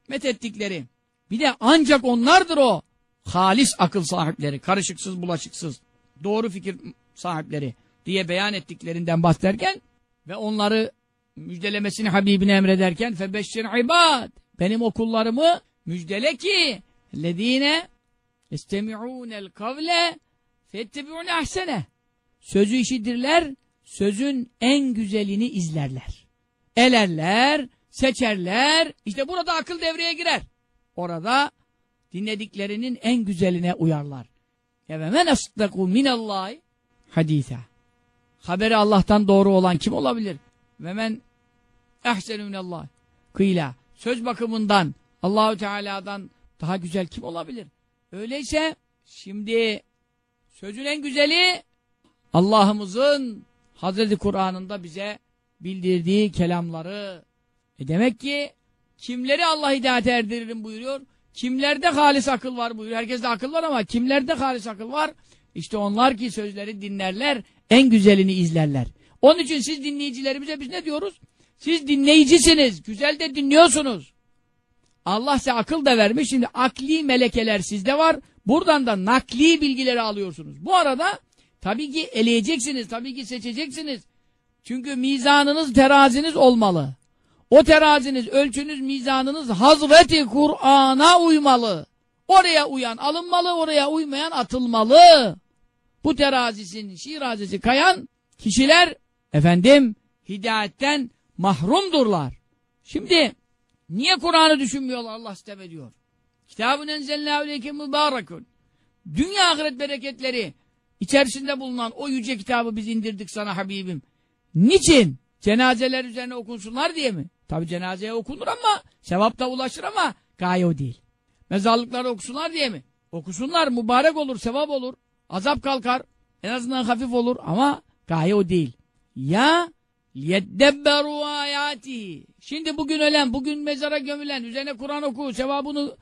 methettikleri. Bir de ancak onlardır o halis akıl sahipleri, karışıksız, bulaşıksız, doğru fikir sahipleri diye beyan ettiklerinden bahsederken ve onları müjdelemesini Habibine emrederken febeşşir ibad benim okullarımı müjdele ki lezine istemi'ûnel kavle fettebi'ûne ahsene sözü işidirler sözün en güzelini izlerler. Elerler, seçerler. İşte burada akıl devreye girer. Orada dinlediklerinin en güzeline uyarlar. Ve men asdaku minallahi hadisa. Haberi Allah'tan doğru olan kim olabilir? Ve men ehsenu minallah. Kıyla. Söz bakımından Allahu Teala'dan daha güzel kim olabilir? Öyleyse şimdi sözün en güzeli Allah'ımızın Hazreti Kur'an'ında bize bildirdiği kelamları. E demek ki kimleri Allah hidayete erdiririm buyuruyor. Kimlerde halis akıl var buyuruyor. Herkeste akıl var ama kimlerde halis akıl var? İşte onlar ki sözleri dinlerler, en güzelini izlerler. Onun için siz dinleyicilerimize biz ne diyoruz? Siz dinleyicisiniz, güzel de dinliyorsunuz. Allah size akıl da vermiş. Şimdi akli melekeler sizde var. Buradan da nakli bilgileri alıyorsunuz. Bu arada Tabii ki eleyeceksiniz, tabii ki seçeceksiniz. Çünkü mizanınız, teraziniz olmalı. O teraziniz, ölçünüz, mizanınız Hazreti Kur'an'a uymalı. Oraya uyan alınmalı, oraya uymayan atılmalı. Bu terazisin, şirazisi kayan kişiler, efendim, hidayetten mahrumdurlar. Şimdi, niye Kur'an'ı düşünmüyorlar Allah sitem ediyor? Kitabın enzelnâ aleyke mübârekun. Dünya ahiret bereketleri, İçerisinde bulunan o yüce kitabı biz indirdik sana Habibim. Niçin? Cenazeler üzerine okunsunlar diye mi? Tabi cenazeye okunur ama sevap da ulaşır ama gaye o değil. Mezarlıklarda okusunlar diye mi? Okusunlar mübarek olur, sevap olur. Azap kalkar. En azından hafif olur ama gaye o değil. Ya yeddebberu ayati. Şimdi bugün ölen, bugün mezara gömülen, üzerine Kur'an oku, sevabını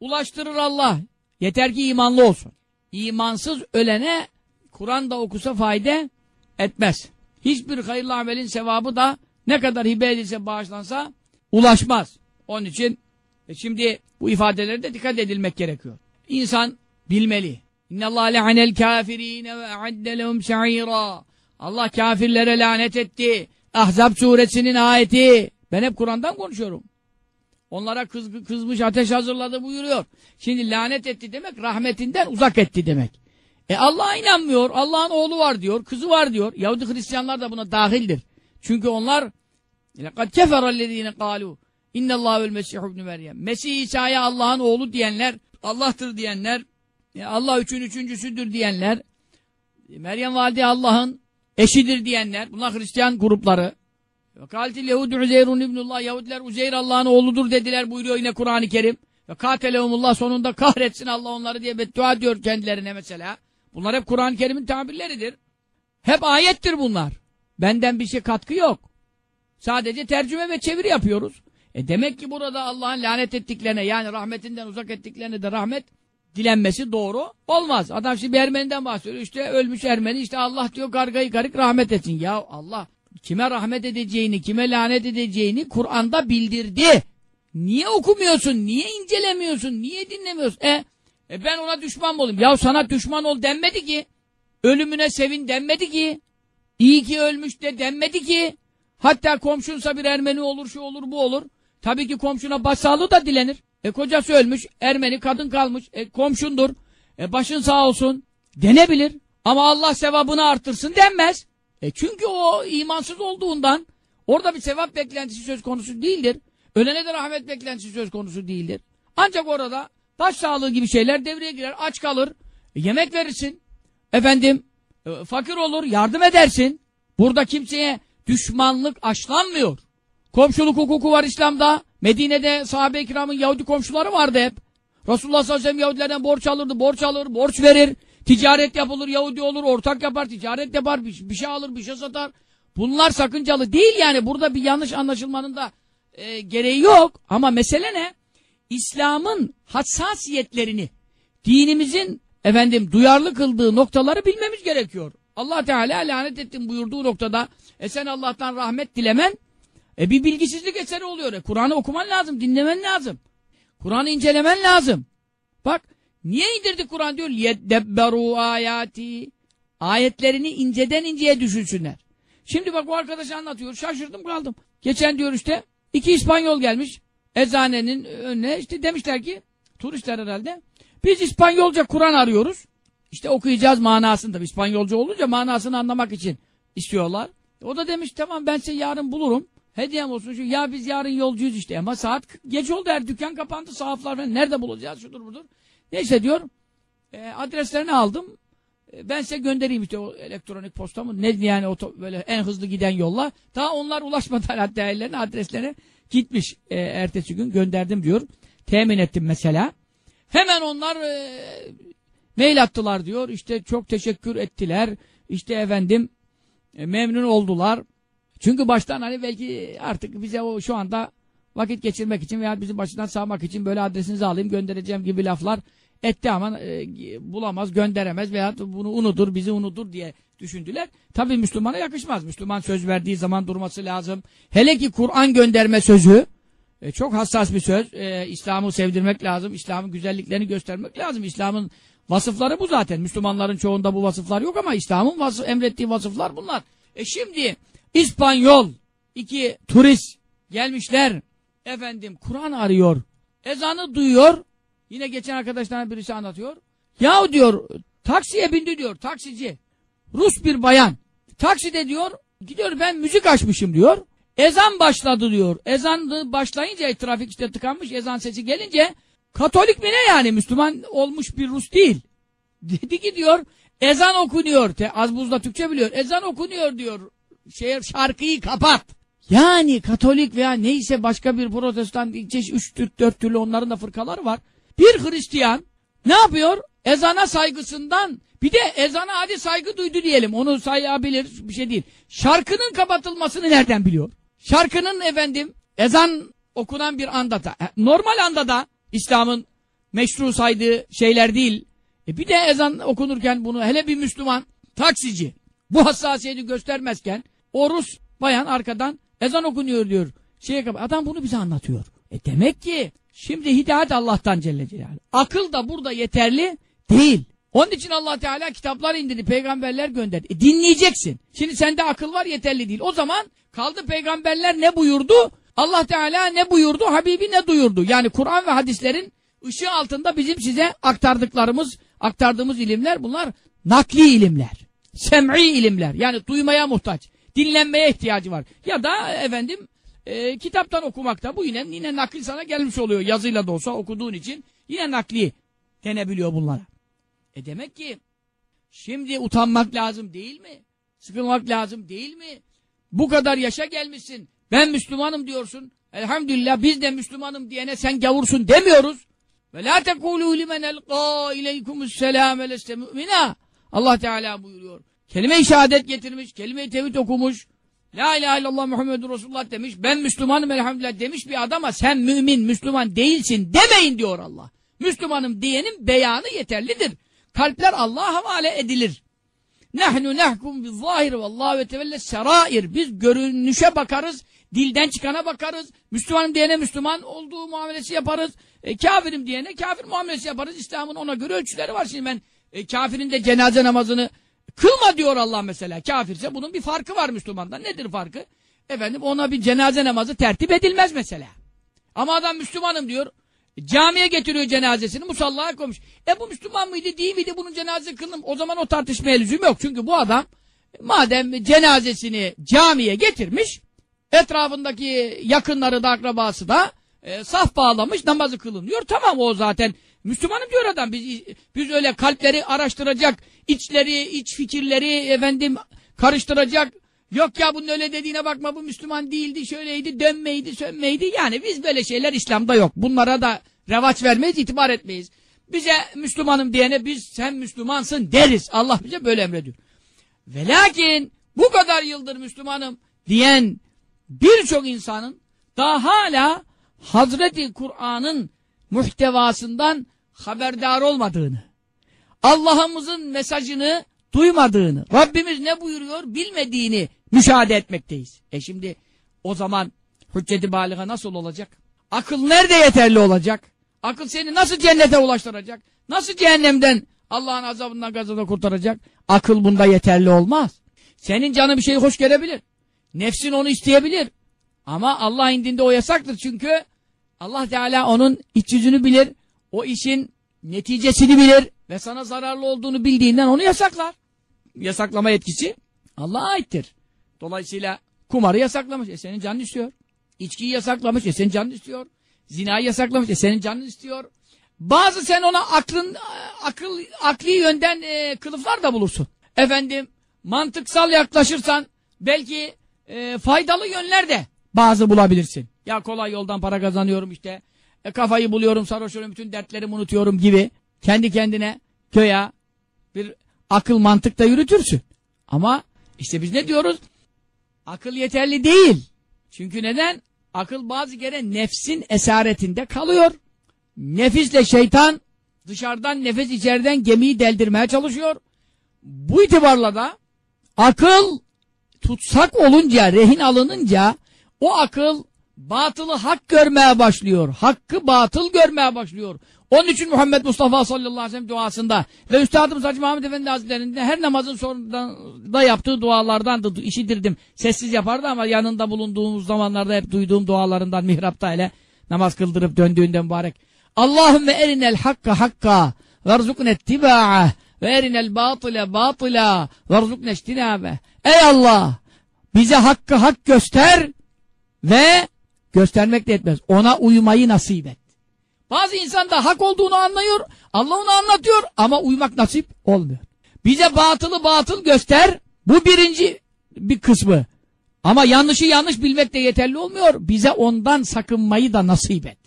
ulaştırır Allah. Yeter ki imanlı olsun. İmansız ölene Kur'an da okusa fayda etmez. Hiçbir hayırlı amelin sevabı da ne kadar hibe edilse bağışlansa ulaşmaz. Onun için e şimdi bu ifadelere de dikkat edilmek gerekiyor. İnsan bilmeli. İnnallâh le'anel kâfirîne ve a'adde lehum sa'îrâ. Allah kafirlere lanet etti. Ahzab suresinin ayeti. Ben hep Kur'an'dan konuşuyorum. Onlara kız, kızmış ateş hazırladı buyuruyor. Şimdi lanet etti demek rahmetinden uzak etti demek. E Allah'a inanmıyor. Allah'ın oğlu var diyor. Kızı var diyor. Yahudi Hristiyanlar da buna dahildir. Çünkü onlar لَقَدْ كَفَرَ الَّذ۪ينَ قَالُوا اِنَّ اللّٰهُ الْمَسِيحُ ibn Meryem. Mesih İsa'ya Allah'ın oğlu diyenler, Allah'tır diyenler, e, Allah üçün üçüncüsüdür diyenler, e, Meryem valide Allah'ın eşidir diyenler, bunlar Hristiyan grupları. Ve kâletil Yehudü Uzeyrun ibnullah, Yahudiler Uzeyr Allah'ın oğludur dediler buyuruyor yine Kur'an-ı Kerim. Ve kâtelehumullah sonunda kahretsin Allah onları diye beddua diyor kendilerine mesela. Bunlar hep Kur'an-ı Kerim'in tabirleridir. Hep ayettir bunlar. Benden bir şey katkı yok. Sadece tercüme ve çeviri yapıyoruz. E demek ki burada Allah'ın lanet ettiklerine yani rahmetinden uzak ettiklerine de rahmet dilenmesi doğru olmaz. Adam şimdi bir Ermeni'den bahsediyor. İşte ölmüş Ermeni işte Allah diyor gargayı garık rahmet etsin. Ya Allah kime rahmet edeceğini, kime lanet edeceğini Kur'an'da bildirdi. Niye okumuyorsun? Niye incelemiyorsun? Niye dinlemiyorsun? E, e ben ona düşman mı olayım? Ya sana düşman ol denmedi ki. Ölümüne sevin denmedi ki. İyi ki ölmüş de denmedi ki. Hatta komşunsa bir Ermeni olur, şu olur, bu olur. Tabii ki komşuna başsağlığı da dilenir. E kocası ölmüş, Ermeni kadın kalmış, e komşundur. E başın sağ olsun denebilir. Ama Allah sevabını artırsın denmez. E çünkü o imansız olduğundan orada bir sevap beklentisi söz konusu değildir. Ölene de rahmet beklentisi söz konusu değildir. Ancak orada baş sağlığı gibi şeyler devreye girer, aç kalır, e, yemek verirsin. Efendim, e, fakir olur, yardım edersin. Burada kimseye düşmanlık aşlanmıyor. Komşuluk hukuku var İslam'da. Medine'de sahabe-i kiramın Yahudi komşuları vardı hep. Resulullah sallallahu aleyhi ve sellem Yahudilerden borç alırdı, borç alır, borç verir. Ticaret yapılır, Yahudi olur, ortak yapar, ticaret yapar, bir, bir şey alır, bir şey satar. Bunlar sakıncalı değil yani. Burada bir yanlış anlaşılmanın da e, gereği yok. Ama mesele ne? İslam'ın hassasiyetlerini, dinimizin efendim duyarlı kıldığı noktaları bilmemiz gerekiyor. Allah Teala lanet ettin buyurduğu noktada e sen Allah'tan rahmet dilemen e bir bilgisizlik eseri oluyor. E, Kur'an'ı okuman lazım, dinlemen lazım. Kur'an'ı incelemen lazım. Bak niye indirdi Kur'an diyor? Yedebberu ayati. Ayetlerini inceden inceye düşünsünler. Şimdi bak bu arkadaş anlatıyor. Şaşırdım kaldım. Geçen diyor işte iki İspanyol gelmiş. Eczanenin önüne işte demişler ki turistler herhalde. Biz İspanyolca Kur'an arıyoruz. İşte okuyacağız manasını da. İspanyolca olunca manasını anlamak için istiyorlar. O da demiş tamam ben size yarın bulurum. Hediyem olsun şu ya biz yarın yolcuyuz işte ama saat geç oldu her dükkan kapandı sahaflar falan nerede bulacağız şudur budur. Neyse diyor e, adreslerini aldım. E, ben size göndereyim işte o elektronik postamı ne yani o böyle en hızlı giden yolla. Daha onlar ulaşmadan hatta ellerine adreslerine gitmiş e, ertesi gün gönderdim diyor. Temin ettim mesela. Hemen onlar e, mail attılar diyor. İşte çok teşekkür ettiler. İşte efendim e, memnun oldular. Çünkü baştan hani belki artık bize o şu anda vakit geçirmek için veya bizi başından sağmak için böyle adresinizi alayım göndereceğim gibi laflar etti ama e, bulamaz, gönderemez veya bunu unutur, bizi unutur diye düşündüler. Tabii Müslümana yakışmaz. Müslüman söz verdiği zaman durması lazım. Hele ki Kur'an gönderme sözü e, çok hassas bir söz. E, İslam'ı sevdirmek lazım. İslam'ın güzelliklerini göstermek lazım. İslam'ın vasıfları bu zaten. Müslümanların çoğunda bu vasıflar yok ama İslam'ın vasıf, emrettiği vasıflar bunlar. E şimdi İspanyol iki turist gelmişler. Efendim Kur'an arıyor. Ezanı duyuyor. Yine geçen arkadaşlarına birisi anlatıyor. Yahu diyor taksiye bindi diyor taksici. Rus bir bayan. Takside diyor gidiyor ben müzik açmışım diyor. Ezan başladı diyor. Ezan başlayınca trafik işte tıkanmış ezan sesi gelince Katolik mi ne yani Müslüman olmuş bir Rus değil. Dedi ki diyor ezan okunuyor. Te, az buzda Türkçe biliyor. Ezan okunuyor diyor. Şey, şarkıyı kapat. Yani Katolik veya neyse başka bir protestan, üç, dört, türlü onların da fırkaları var. Bir Hristiyan ne yapıyor? Ezana saygısından bir de ezana hadi saygı duydu diyelim. Onu sayabilir bir şey değil. Şarkının kapatılmasını nereden biliyor? Şarkının efendim ezan okunan bir anda da normal anda da İslam'ın meşru saydığı şeyler değil. E bir de ezan okunurken bunu hele bir Müslüman taksici bu hassasiyeti göstermezken o Rus bayan arkadan ezan okunuyor diyor. Şeye, adam bunu bize anlatıyor. E demek ki şimdi hidayet Allah'tan Celle Celaluhu. Akıl da burada yeterli değil. Onun için Allah Teala kitaplar indirdi, peygamberler gönderdi. E, dinleyeceksin. Şimdi sende akıl var yeterli değil. O zaman kaldı peygamberler ne buyurdu? Allah Teala ne buyurdu? Habibi ne duyurdu? Yani Kur'an ve hadislerin ışığı altında bizim size aktardıklarımız, aktardığımız ilimler bunlar nakli ilimler. Sem'i ilimler. Yani duymaya muhtaç. Dinlenmeye ihtiyacı var. Ya da efendim e, kitaptan okumakta bu yine yine nakli sana gelmiş oluyor. Yazıyla da olsa okuduğun için yine nakli denebiliyor bunlara. E demek ki şimdi utanmak lazım değil mi? Sıkılmak lazım değil mi? Bu kadar yaşa gelmişsin. Ben Müslümanım diyorsun. Elhamdülillah biz de Müslümanım diyene sen gavursun demiyoruz. Ve la tekulu limen elqa ileykumus selame leste mu'mina. Allah Teala buyuruyor. Kelime-i şehadet getirmiş, kelime-i tevhid okumuş. La ilahe illallah Muhammedur Resulullah demiş. Ben Müslümanım elhamdülillah demiş bir adama sen mümin, Müslüman değilsin demeyin diyor Allah. Müslümanım diyenin beyanı yeterlidir. Kalpler Allah'a havale edilir. Nahnu nahkum bi zahir vallahu ve tevelle serair. Biz görünüşe bakarız, dilden çıkana bakarız. Müslümanım diyene Müslüman olduğu muamelesi yaparız. E, kafirim diyene kafir muamelesi yaparız. İslam'ın ona göre ölçüleri var. Şimdi ben e, kafirin de cenaze namazını kılma diyor Allah mesela. Kafirse bunun bir farkı var Müslümandan. Nedir farkı? Efendim ona bir cenaze namazı tertip edilmez mesela. Ama adam Müslümanım diyor. Camiye getiriyor cenazesini musallaya koymuş. E bu Müslüman mıydı değil miydi bunun cenazesi kılınım. O zaman o tartışmaya lüzum yok. Çünkü bu adam madem cenazesini camiye getirmiş etrafındaki yakınları da akrabası da e, saf bağlamış namazı kılınıyor. Tamam o zaten Müslümanım diyor adam. Biz, biz öyle kalpleri araştıracak, içleri, iç fikirleri efendim karıştıracak. Yok ya bunun öyle dediğine bakma bu Müslüman değildi, şöyleydi, dönmeydi, sönmeydi. Yani biz böyle şeyler İslam'da yok. Bunlara da revaç vermeyiz, itibar etmeyiz. Bize Müslümanım diyene biz sen Müslümansın deriz. Allah bize böyle emrediyor. Ve lakin bu kadar yıldır Müslümanım diyen birçok insanın daha hala Hazreti Kur'an'ın muhtevasından haberdar olmadığını, Allah'ımızın mesajını duymadığını, Rabbimiz ne buyuruyor bilmediğini müşahede etmekteyiz. E şimdi o zaman hücceti baliga nasıl olacak? Akıl nerede yeterli olacak? Akıl seni nasıl cennete ulaştıracak? Nasıl cehennemden Allah'ın azabından gazabından kurtaracak? Akıl bunda yeterli olmaz. Senin canı bir şeyi hoş gelebilir. Nefsin onu isteyebilir. Ama Allah indinde o yasaktır çünkü Allah Teala onun iç yüzünü bilir. O işin neticesini bilir ve sana zararlı olduğunu bildiğinden onu yasaklar. Yasaklama yetkisi Allah'a aittir. Dolayısıyla kumarı yasaklamış. E senin canın istiyor. İçkiyi yasaklamış. E senin canın istiyor. Zinayı yasaklamış. E senin canın istiyor. Bazı sen ona aklın akıl akli yönden e, kılıflar da bulursun. Efendim mantıksal yaklaşırsan belki e, faydalı yönler de bazı bulabilirsin. Ya kolay yoldan para kazanıyorum işte. E, kafayı buluyorum, sarhoş oluyorum, bütün dertlerimi unutuyorum gibi. Kendi kendine köya bir akıl mantıkta yürütürsün. Ama işte biz ne diyoruz? Akıl yeterli değil. Çünkü neden? Akıl bazı kere nefsin esaretinde kalıyor. Nefisle şeytan dışarıdan nefes içeriden gemiyi deldirmeye çalışıyor. Bu itibarla da akıl tutsak olunca, rehin alınınca o akıl batılı hak görmeye başlıyor. Hakkı batıl görmeye başlıyor. Onun için Muhammed Mustafa sallallahu aleyhi ve sellem duasında ve Üstadımız Hacı Muhammed Efendi Hazretleri'nde her namazın sonunda da yaptığı dualardan da işitirdim. Sessiz yapardı ama yanında bulunduğumuz zamanlarda hep duyduğum dualarından mihrapta ile namaz kıldırıp döndüğünde mübarek. Allahümme erinel hakka hakka verzukne ittiba'ah ve erinel batıle batıla verzukne iştinabe. Ey Allah! Bize hakkı hak göster ve göstermek de etmez. Ona uymayı nasip et. Bazı insan da hak olduğunu anlıyor, Allah onu anlatıyor ama uymak nasip olmuyor. Bize batılı batıl göster, bu birinci bir kısmı. Ama yanlışı yanlış bilmek de yeterli olmuyor. Bize ondan sakınmayı da nasip et.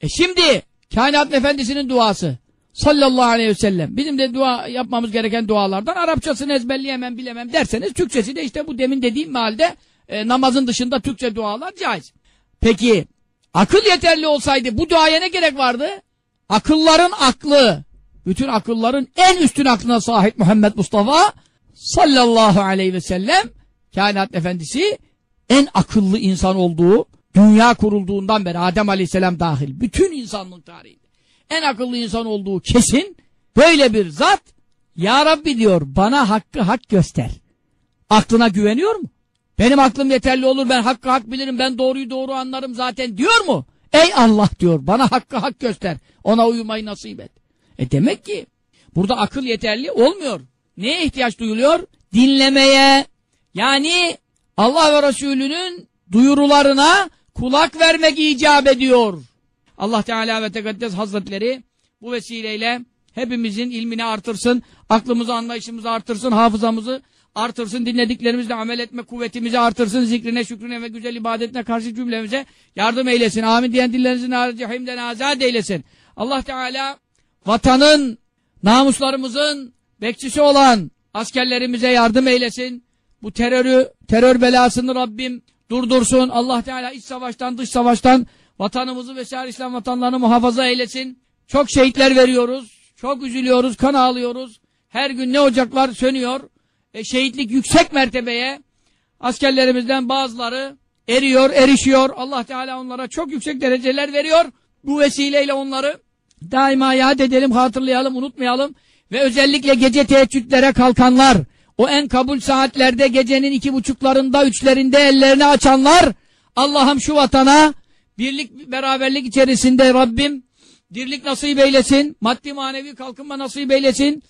E şimdi kainat efendisinin duası sallallahu aleyhi ve sellem. Bizim de dua yapmamız gereken dualardan Arapçasını ezberleyemem bilemem derseniz Türkçesi de işte bu demin dediğim halde e, namazın dışında Türkçe dualar caiz. Peki akıl yeterli olsaydı bu duaya ne gerek vardı? Akılların aklı, bütün akılların en üstün aklına sahip Muhammed Mustafa sallallahu aleyhi ve sellem kainat efendisi en akıllı insan olduğu dünya kurulduğundan beri Adem aleyhisselam dahil bütün insanlık tarihinde en akıllı insan olduğu kesin böyle bir zat Ya Rabbi diyor bana hakkı hak göster. Aklına güveniyor mu? Benim aklım yeterli olur ben hakkı hak bilirim ben doğruyu doğru anlarım zaten diyor mu? Ey Allah diyor bana hakkı hak göster. Ona uyumayı nasip et. E demek ki burada akıl yeterli olmuyor. Neye ihtiyaç duyuluyor? Dinlemeye. Yani Allah ve Resulünün duyurularına kulak vermek icap ediyor. Allah Teala ve Tekaddes Hazretleri bu vesileyle hepimizin ilmini artırsın, aklımızı, anlayışımızı artırsın, hafızamızı artırsın, dinlediklerimizle amel etme kuvvetimizi artırsın, zikrine, şükrüne ve güzel ibadetine karşı cümlemize yardım eylesin. Amin diyen dillerinizin nar cehimden azat eylesin. Allah Teala vatanın, namuslarımızın bekçisi olan askerlerimize yardım eylesin. Bu terörü, terör belasını Rabbim durdursun. Allah Teala iç savaştan, dış savaştan vatanımızı vesaire İslam vatanlarını muhafaza eylesin. Çok şehitler veriyoruz. Çok üzülüyoruz, kan ağlıyoruz. Her gün ne ocaklar sönüyor. E, şehitlik yüksek mertebeye askerlerimizden bazıları eriyor, erişiyor. Allah Teala onlara çok yüksek dereceler veriyor. Bu vesileyle onları daima yad edelim, hatırlayalım, unutmayalım. Ve özellikle gece teheccüdlere kalkanlar, o en kabul saatlerde gecenin iki buçuklarında, üçlerinde ellerini açanlar, Allah'ım şu vatana birlik, beraberlik içerisinde Rabbim dirlik nasip eylesin, maddi manevi kalkınma nasip eylesin.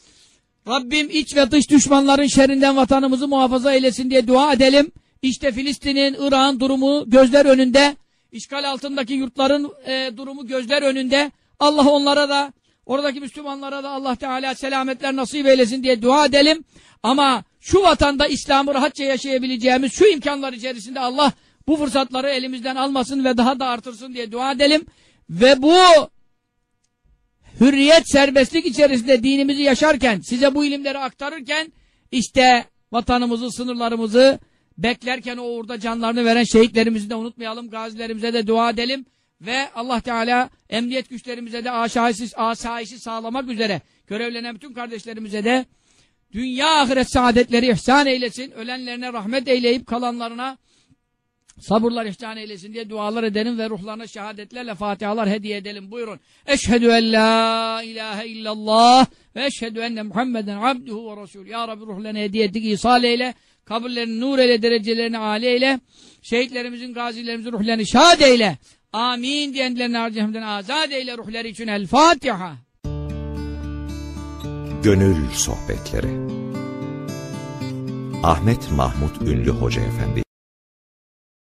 Rabbim iç ve dış düşmanların şerrinden vatanımızı muhafaza eylesin diye dua edelim. İşte Filistin'in, Irak'ın durumu gözler önünde. işgal altındaki yurtların e, durumu gözler önünde. Allah onlara da, oradaki Müslümanlara da Allah Teala selametler nasip eylesin diye dua edelim. Ama şu vatanda İslam'ı rahatça yaşayabileceğimiz şu imkanlar içerisinde Allah bu fırsatları elimizden almasın ve daha da artırsın diye dua edelim. Ve bu hürriyet, serbestlik içerisinde dinimizi yaşarken, size bu ilimleri aktarırken, işte vatanımızı, sınırlarımızı beklerken o uğurda canlarını veren şehitlerimizi de unutmayalım, gazilerimize de dua edelim ve Allah Teala emniyet güçlerimize de asayişi, asayişi sağlamak üzere görevlenen bütün kardeşlerimize de dünya ahiret saadetleri ihsan eylesin, ölenlerine rahmet eyleyip kalanlarına sabırlar ihsan eylesin diye dualar edelim ve ruhlarına şehadetlerle fatihalar hediye edelim. Buyurun. Eşhedü en la ilahe illallah ve eşhedü enne Muhammeden abduhu ve resulü. Ya Rabbi ruhlarına hediye ettik. İsal eyle. Kabirlerini nur eyle. Derecelerini âli eyle. Şehitlerimizin, gazilerimizin ruhlarını şad eyle. Amin diyenlerini harcamdan azad eyle ruhları için. El Fatiha. Gönül Sohbetleri Ahmet Mahmut Ünlü Hoca Efendi